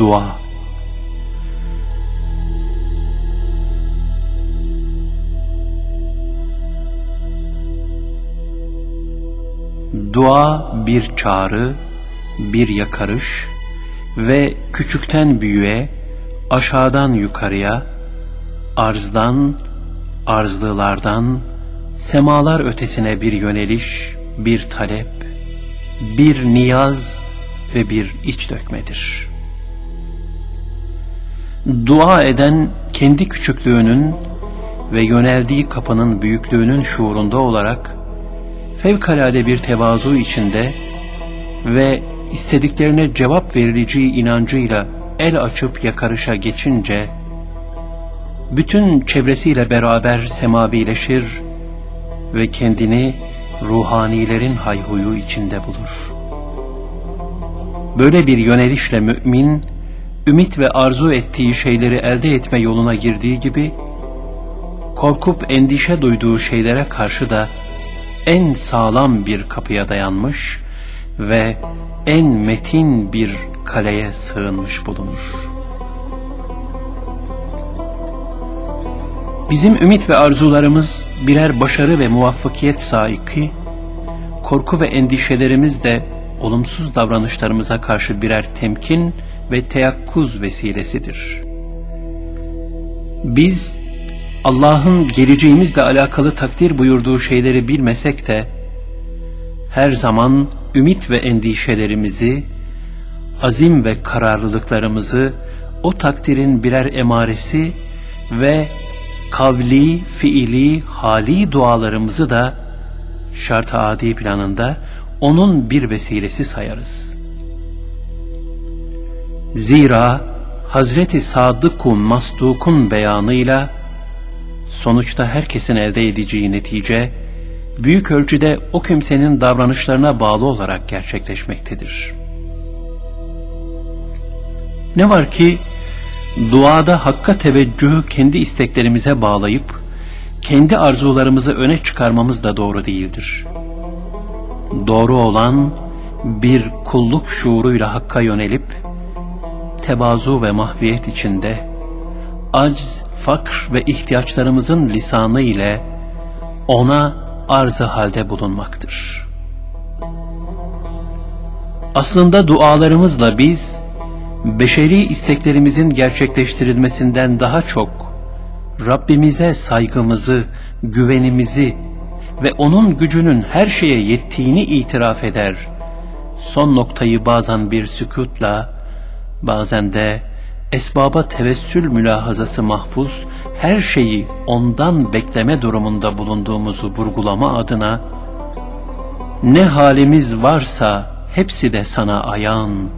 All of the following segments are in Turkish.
Dua Dua bir çağrı, bir yakarış ve küçükten büyüğe, aşağıdan yukarıya, arzdan, arzlılardan, semalar ötesine bir yöneliş, bir talep, bir niyaz ve bir iç dökmedir. Dua eden kendi küçüklüğünün ve yöneldiği kapının büyüklüğünün şuurunda olarak fevkalade bir tevazu içinde ve istediklerine cevap verileceği inancıyla el açıp yakarışa geçince bütün çevresiyle beraber semavileşir ve kendini ruhanilerin hayhuyu içinde bulur. Böyle bir yönelişle mümin, ümit ve arzu ettiği şeyleri elde etme yoluna girdiği gibi, korkup endişe duyduğu şeylere karşı da en sağlam bir kapıya dayanmış ve en metin bir kaleye sığınmış bulunur. Bizim ümit ve arzularımız birer başarı ve muvaffakiyet saiki, korku ve endişelerimiz de olumsuz davranışlarımıza karşı birer temkin ve teyakkuz vesilesidir. Biz Allah'ın geleceğimizle alakalı takdir buyurduğu şeyleri bilmesek de her zaman ümit ve endişelerimizi, azim ve kararlılıklarımızı o takdirin birer emaresi ve kavli, fiili, hali dualarımızı da şart adi planında onun bir vesilesi sayarız. Zira Hazreti Sadıkun Masduk'un beyanıyla sonuçta herkesin elde edeceği netice büyük ölçüde o kimsenin davranışlarına bağlı olarak gerçekleşmektedir. Ne var ki duada hakka teveccühü kendi isteklerimize bağlayıp kendi arzularımızı öne çıkarmamız da doğru değildir. Doğru olan bir kulluk şuuruyla hakka yönelip tevazu ve mahviyet içinde acz, fakr ve ihtiyaçlarımızın lisanı ile ona arzı halde bulunmaktır. Aslında dualarımızla biz beşeri isteklerimizin gerçekleştirilmesinden daha çok Rabbimize saygımızı, güvenimizi ve O'nun gücünün her şeye yettiğini itiraf eder. Son noktayı bazen bir sükutla, bazen de esbaba tevessül mülahazası mahfuz, her şeyi ondan bekleme durumunda bulunduğumuzu vurgulama adına, ne halimiz varsa hepsi de sana ayan,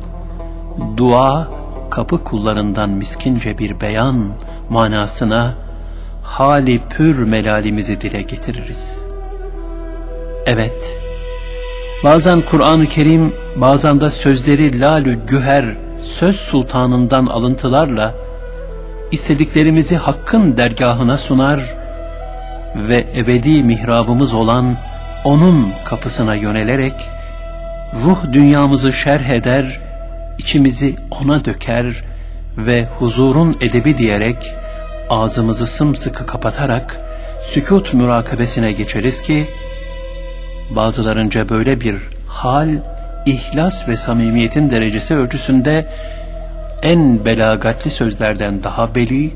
dua kapı kullarından miskince bir beyan manasına hali pür melalimizi dile getiririz. Evet, bazen Kur'an-ı Kerim, bazen de sözleri lalü güher, söz sultanından alıntılarla istediklerimizi Hakk'ın dergahına sunar ve ebedi mihrabımız olan O'nun kapısına yönelerek ruh dünyamızı şerh eder, içimizi O'na döker ve huzurun edebi diyerek ağzımızı sımsıkı kapatarak sükut mürakabesine geçeriz ki bazılarınca böyle bir hal ihlas ve samimiyetin derecesi ölçüsünde en belagatli sözlerden daha beli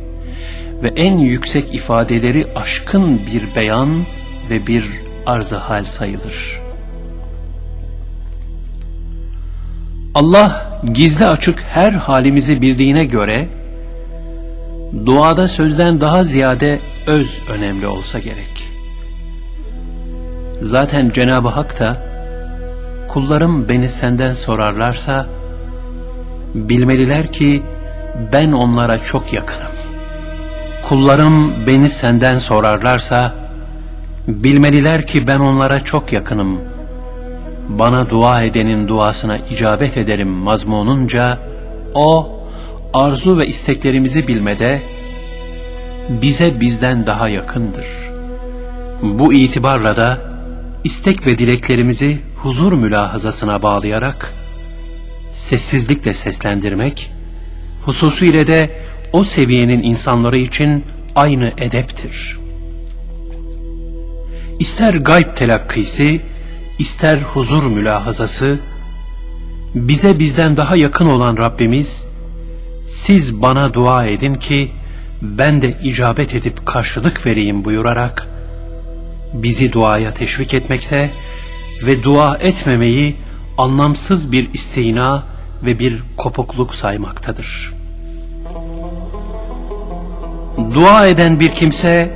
ve en yüksek ifadeleri aşkın bir beyan ve bir arz hal sayılır. Allah gizli açık her halimizi bildiğine göre duada sözden daha ziyade öz önemli olsa gerek. Zaten Cenab-ı Hak da kullarım beni senden sorarlarsa bilmeliler ki ben onlara çok yakınım. Kullarım beni senden sorarlarsa bilmeliler ki ben onlara çok yakınım. Bana dua edenin duasına icabet ederim mazmununca o arzu ve isteklerimizi bilmede bize bizden daha yakındır. Bu itibarla da istek ve dileklerimizi huzur mülahazasına bağlayarak sessizlikle seslendirmek Hususiyle de o seviyenin insanları için aynı edeptir. İster gayb telakkisi, ister huzur mülahazası, bize bizden daha yakın olan Rabbimiz, siz bana dua edin ki, ben de icabet edip karşılık vereyim buyurarak, bizi duaya teşvik etmekte ve dua etmemeyi anlamsız bir istina ve bir kopukluk saymaktadır. Dua eden bir kimse,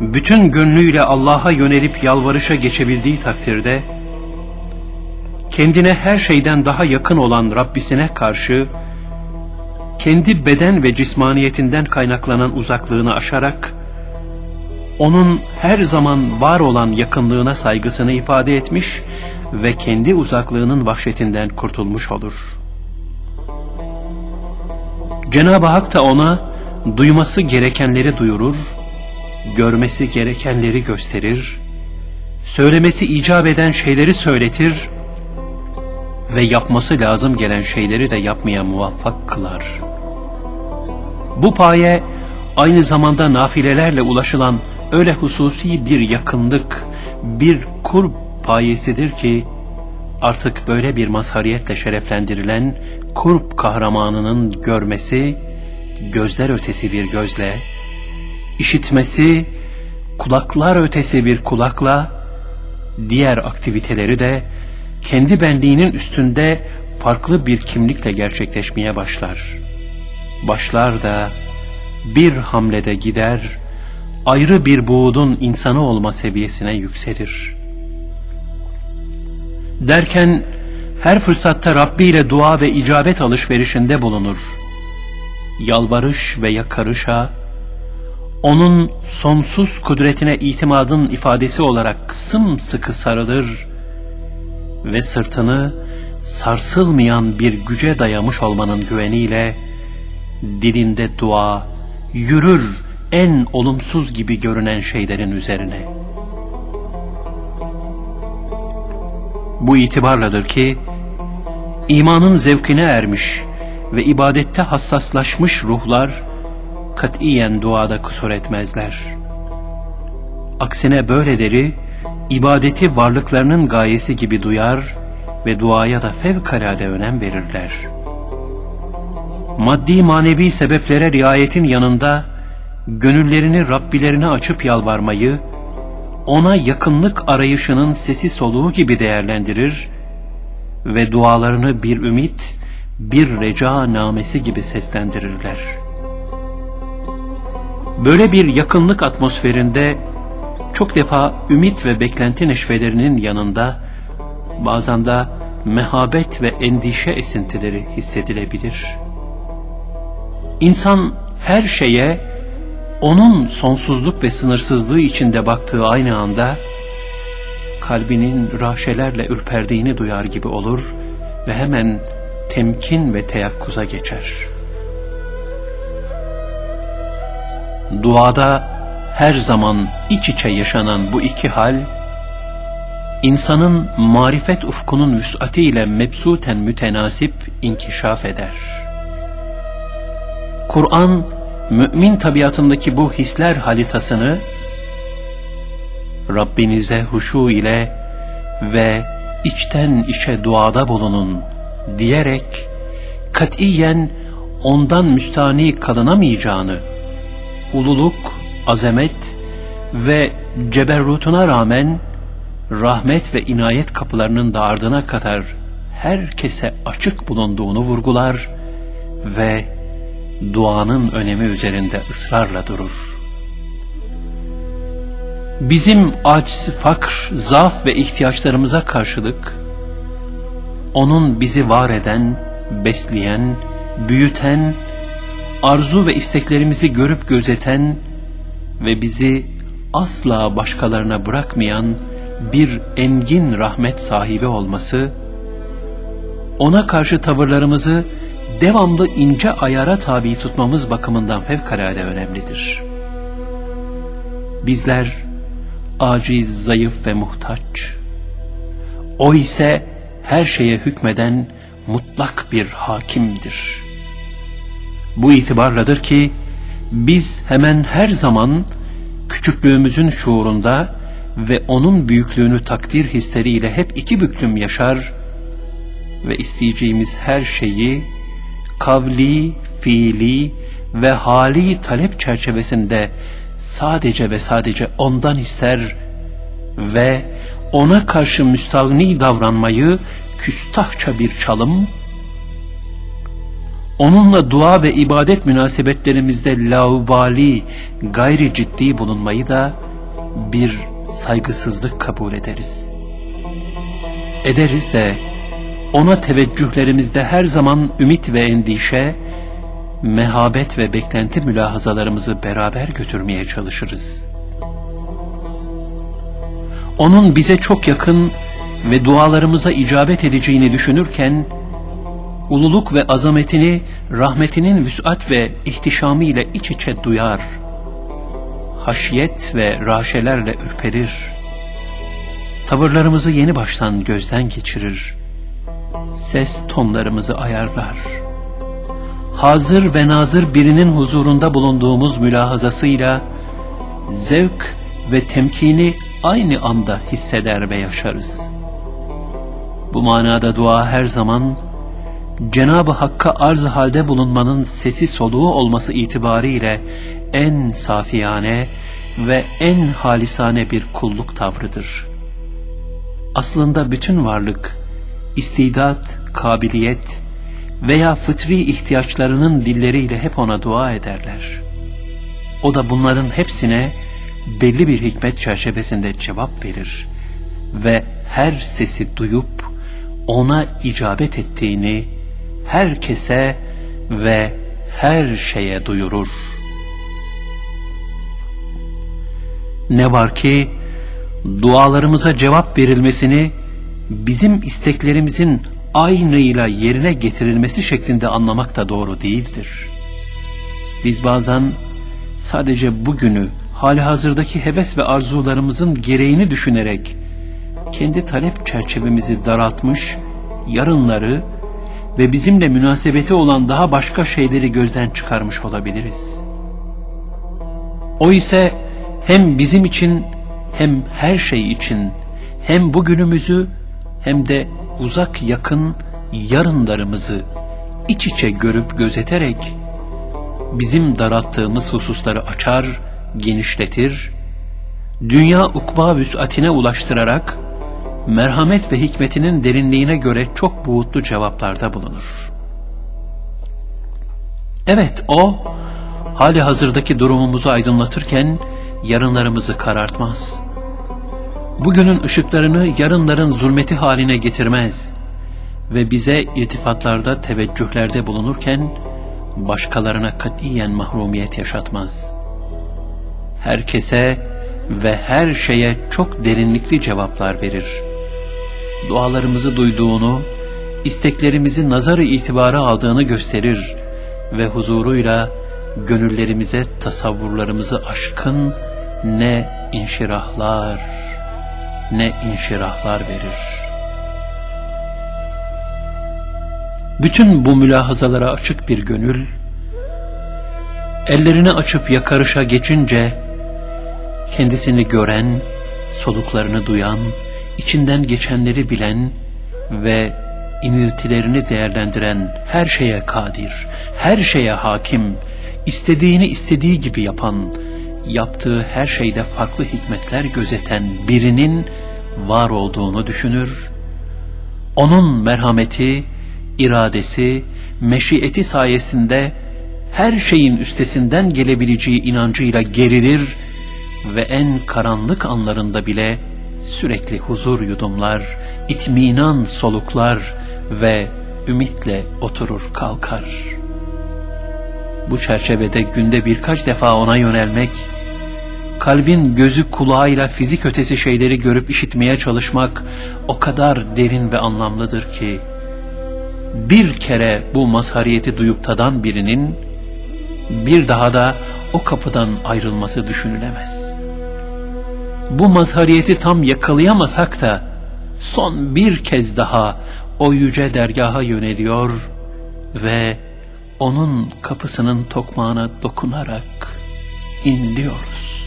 bütün gönlüyle Allah'a yönelip yalvarışa geçebildiği takdirde, kendine her şeyden daha yakın olan Rabbisine karşı, kendi beden ve cismaniyetinden kaynaklanan uzaklığını aşarak, onun her zaman var olan yakınlığına saygısını ifade etmiş ve kendi uzaklığının vahşetinden kurtulmuş olur. Cenab-ı Hak da ona duyması gerekenleri duyurur, görmesi gerekenleri gösterir, söylemesi icap eden şeyleri söyletir ve yapması lazım gelen şeyleri de yapmaya muvaffak kılar. Bu paye aynı zamanda nafilelerle ulaşılan öyle hususi bir yakınlık, bir kurb payesidir ki artık böyle bir mazhariyetle şereflendirilen kurb kahramanının görmesi gözler ötesi bir gözle, işitmesi kulaklar ötesi bir kulakla, diğer aktiviteleri de kendi benliğinin üstünde farklı bir kimlikle gerçekleşmeye başlar. Başlar da bir hamlede gider, ayrı bir buğdun insanı olma seviyesine yükselir. Derken her fırsatta Rabbi ile dua ve icabet alışverişinde bulunur. Yalvarış ve yakarışa, onun sonsuz kudretine itimadın ifadesi olarak sımsıkı sarılır ve sırtını sarsılmayan bir güce dayamış olmanın güveniyle dilinde dua, yürür en olumsuz gibi görünen şeylerin üzerine. Bu itibarladır ki, imanın zevkine ermiş ve ibadette hassaslaşmış ruhlar, katiyen duada kusur etmezler. Aksine böyleleri, ibadeti varlıklarının gayesi gibi duyar ve duaya da fevkalade önem verirler. Maddi manevi sebeplere riayetin yanında, gönüllerini Rabbilerine açıp yalvarmayı, ona yakınlık arayışının sesi soluğu gibi değerlendirir ve dualarını bir ümit, bir reca namesi gibi seslendirirler. Böyle bir yakınlık atmosferinde çok defa ümit ve beklenti neşvelerinin yanında bazen de mehabet ve endişe esintileri hissedilebilir. İnsan her şeye onun sonsuzluk ve sınırsızlığı içinde baktığı aynı anda kalbinin raşelerle ürperdiğini duyar gibi olur ve hemen temkin ve teyakkuza geçer. Duada her zaman iç içe yaşanan bu iki hal, insanın marifet ufkunun vüs'atiyle mebsuten mütenasip inkişaf eder. Kur'an, mümin tabiatındaki bu hisler halitasını Rabbinize huşu ile ve içten içe duada bulunun diyerek katiyen ondan müstani kalınamayacağını, ululuk, azamet ve ceberrutuna rağmen rahmet ve inayet kapılarının da ardına kadar herkese açık bulunduğunu vurgular ve duanın önemi üzerinde ısrarla durur. Bizim aciz, fakr, zaaf ve ihtiyaçlarımıza karşılık, onun bizi var eden, besleyen, büyüten, arzu ve isteklerimizi görüp gözeten ve bizi asla başkalarına bırakmayan bir engin rahmet sahibi olması, ona karşı tavırlarımızı devamlı ince ayara tabi tutmamız bakımından fevkalade önemlidir. Bizler aciz, zayıf ve muhtaç. O ise her şeye hükmeden mutlak bir hakimdir. Bu itibarladır ki biz hemen her zaman küçüklüğümüzün şuurunda ve onun büyüklüğünü takdir hisleriyle hep iki büklüm yaşar ve isteyeceğimiz her şeyi kavli, fiili ve hali talep çerçevesinde sadece ve sadece ondan ister ve ona karşı müstahni davranmayı küstahça bir çalım, onunla dua ve ibadet münasebetlerimizde laubali, gayri ciddi bulunmayı da bir saygısızlık kabul ederiz. Ederiz de ona teveccühlerimizde her zaman ümit ve endişe, mehabet ve beklenti mülahazalarımızı beraber götürmeye çalışırız. Onun bize çok yakın ve dualarımıza icabet edeceğini düşünürken, ululuk ve azametini rahmetinin vüsat ve ihtişamı ile iç içe duyar, haşiyet ve raşelerle ürperir, tavırlarımızı yeni baştan gözden geçirir, ses tonlarımızı ayarlar. Hazır ve nazır birinin huzurunda bulunduğumuz mülahazasıyla zevk ve temkini aynı anda hisseder ve yaşarız. Bu manada dua her zaman Cenab-ı Hakk'a arz halde bulunmanın sesi soluğu olması itibariyle en safiyane ve en halisane bir kulluk tavrıdır. Aslında bütün varlık, istidat, kabiliyet veya fıtri ihtiyaçlarının dilleriyle hep ona dua ederler. O da bunların hepsine belli bir hikmet çerçevesinde cevap verir ve her sesi duyup ona icabet ettiğini herkese ve her şeye duyurur. Ne var ki dualarımıza cevap verilmesini bizim isteklerimizin aynıyla yerine getirilmesi şeklinde anlamak da doğru değildir. Biz bazen sadece bugünü hali hazırdaki heves ve arzularımızın gereğini düşünerek kendi talep çerçevemizi daraltmış, yarınları ve bizimle münasebeti olan daha başka şeyleri gözden çıkarmış olabiliriz. O ise hem bizim için hem her şey için hem bugünümüzü hem de uzak yakın yarınlarımızı iç içe görüp gözeterek bizim daralttığımız hususları açar, genişletir, dünya ukba vüsatine ulaştırarak merhamet ve hikmetinin derinliğine göre çok buğutlu cevaplarda bulunur. Evet o, hali hazırdaki durumumuzu aydınlatırken yarınlarımızı karartmaz. Bugünün ışıklarını yarınların zulmeti haline getirmez ve bize irtifatlarda teveccühlerde bulunurken başkalarına katiyen mahrumiyet yaşatmaz. Herkese ve her şeye çok derinlikli cevaplar verir.'' dualarımızı duyduğunu, isteklerimizi nazarı itibara aldığını gösterir ve huzuruyla gönüllerimize tasavvurlarımızı aşkın ne inşirahlar, ne inşirahlar verir. Bütün bu mülahazalara açık bir gönül, ellerini açıp yakarışa geçince, kendisini gören, soluklarını duyan, içinden geçenleri bilen ve iniltilerini değerlendiren her şeye kadir, her şeye hakim, istediğini istediği gibi yapan, yaptığı her şeyde farklı hikmetler gözeten birinin var olduğunu düşünür, onun merhameti, iradesi, meşiyeti sayesinde her şeyin üstesinden gelebileceği inancıyla gerilir ve en karanlık anlarında bile sürekli huzur yudumlar, itminan soluklar ve ümitle oturur kalkar. Bu çerçevede günde birkaç defa ona yönelmek, kalbin gözü kulağıyla fizik ötesi şeyleri görüp işitmeye çalışmak o kadar derin ve anlamlıdır ki, bir kere bu mazhariyeti duyup tadan birinin, bir daha da o kapıdan ayrılması düşünülemez.'' bu mazhariyeti tam yakalayamasak da son bir kez daha o yüce dergaha yöneliyor ve onun kapısının tokmağına dokunarak inliyoruz.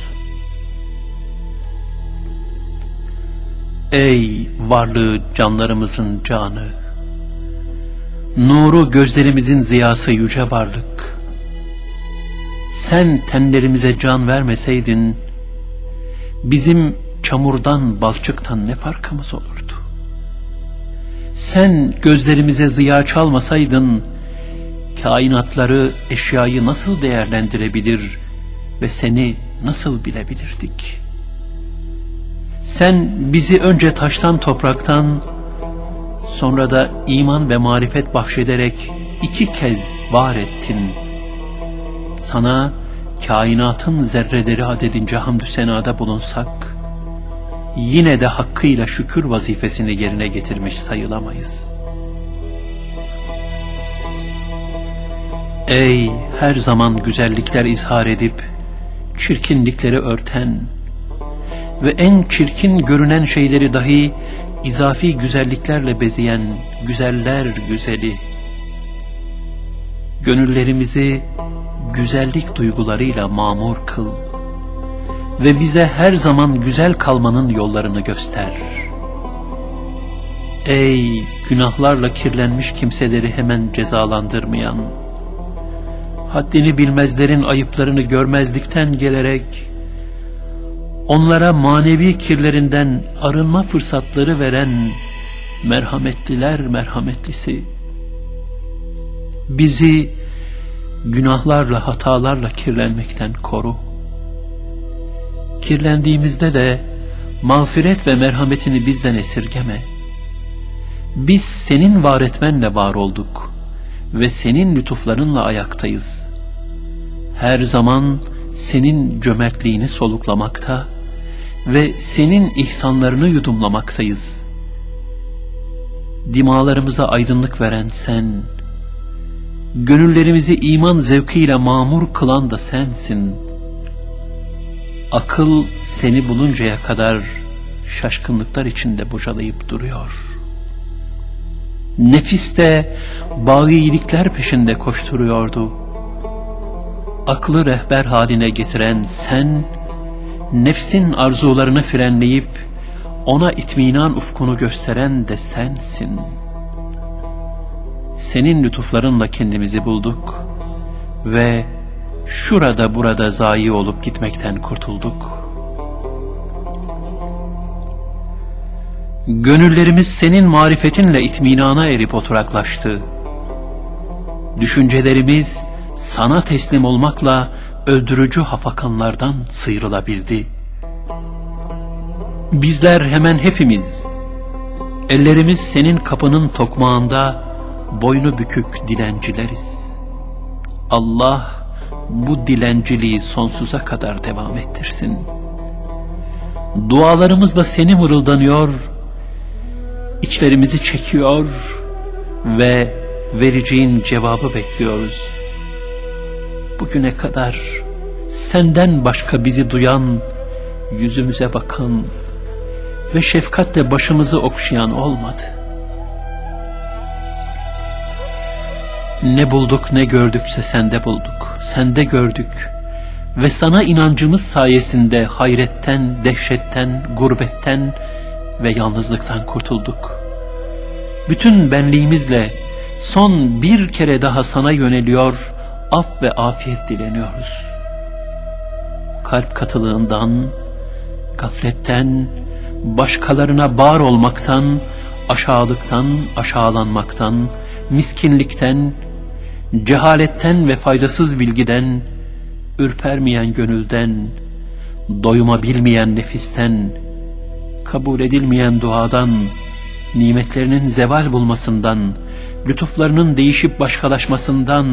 Ey varlığı canlarımızın canı, nuru gözlerimizin ziyası yüce varlık, sen tenlerimize can vermeseydin, bizim çamurdan balçıktan ne farkımız olurdu? Sen gözlerimize ziya çalmasaydın, kainatları, eşyayı nasıl değerlendirebilir ve seni nasıl bilebilirdik? Sen bizi önce taştan topraktan, sonra da iman ve marifet bahşederek iki kez var ettin. Sana kainatın zerreleri adedince hamdü senada bulunsak, yine de hakkıyla şükür vazifesini yerine getirmiş sayılamayız. Ey her zaman güzellikler izhar edip, çirkinlikleri örten ve en çirkin görünen şeyleri dahi izafi güzelliklerle bezeyen güzeller güzeli, gönüllerimizi güzellik duygularıyla mamur kıl ve bize her zaman güzel kalmanın yollarını göster. Ey günahlarla kirlenmiş kimseleri hemen cezalandırmayan, haddini bilmezlerin ayıplarını görmezlikten gelerek, onlara manevi kirlerinden arınma fırsatları veren merhametliler merhametlisi, bizi günahlarla hatalarla kirlenmekten koru. Kirlendiğimizde de mağfiret ve merhametini bizden esirgeme. Biz senin var etmenle var olduk ve senin lütuflarınla ayaktayız. Her zaman senin cömertliğini soluklamakta ve senin ihsanlarını yudumlamaktayız. Dimalarımıza aydınlık veren sen, gönüllerimizi iman zevkiyle mamur kılan da sensin. Akıl seni buluncaya kadar şaşkınlıklar içinde bocalayıp duruyor. Nefis de bağı iyilikler peşinde koşturuyordu. Aklı rehber haline getiren sen, nefsin arzularını frenleyip ona itminan ufkunu gösteren de sensin. Senin lütuflarınla kendimizi bulduk ve şurada burada zayi olup gitmekten kurtulduk. Gönüllerimiz senin marifetinle itminana erip oturaklaştı. Düşüncelerimiz sana teslim olmakla öldürücü hafakanlardan sıyrılabildi. Bizler hemen hepimiz, ellerimiz senin kapının tokmağında boynu bükük dilencileriz. Allah bu dilenciliği sonsuza kadar devam ettirsin. Dualarımızla seni mırıldanıyor, içlerimizi çekiyor ve vereceğin cevabı bekliyoruz.'' bugüne kadar senden başka bizi duyan, yüzümüze bakan ve şefkatle başımızı okşayan olmadı. Ne bulduk ne gördükse sende bulduk, sende gördük ve sana inancımız sayesinde hayretten, dehşetten, gurbetten ve yalnızlıktan kurtulduk. Bütün benliğimizle son bir kere daha sana yöneliyor af ve afiyet dileniyoruz. Kalp katılığından, gafletten, başkalarına bar olmaktan, aşağılıktan, aşağılanmaktan, miskinlikten, cehaletten ve faydasız bilgiden, ürpermeyen gönülden, doyuma bilmeyen nefisten, kabul edilmeyen duadan, nimetlerinin zeval bulmasından, lütuflarının değişip başkalaşmasından,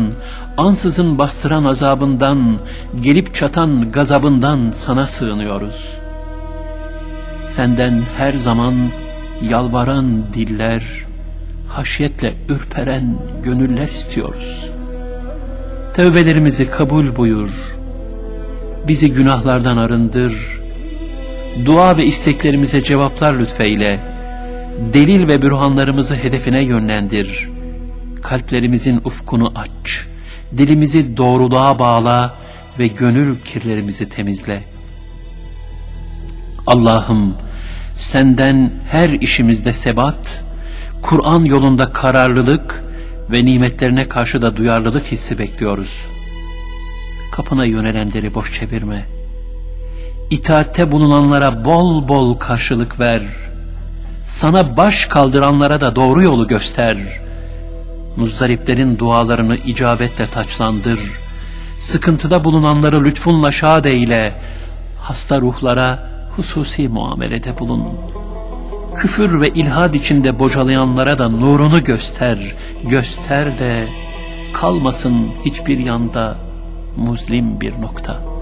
ansızın bastıran azabından, gelip çatan gazabından sana sığınıyoruz. Senden her zaman yalvaran diller, haşyetle ürperen gönüller istiyoruz. Tevbelerimizi kabul buyur, bizi günahlardan arındır, dua ve isteklerimize cevaplar lütfeyle, delil ve bürhanlarımızı hedefine yönlendir.'' kalplerimizin ufkunu aç dilimizi doğruluğa bağla ve gönül kirlerimizi temizle. Allah'ım senden her işimizde sebat, Kur'an yolunda kararlılık ve nimetlerine karşı da duyarlılık hissi bekliyoruz. Kapına yönelenleri boş çevirme. İtaatte bulunanlara bol bol karşılık ver. Sana baş kaldıranlara da doğru yolu göster. Muzdariplerin dualarını icabetle taçlandır. Sıkıntıda bulunanları lütfunla şad eyle. Hasta ruhlara hususi muamelede bulun. Küfür ve ilhad içinde bocalayanlara da nurunu göster, göster de kalmasın hiçbir yanda muzlim bir nokta.''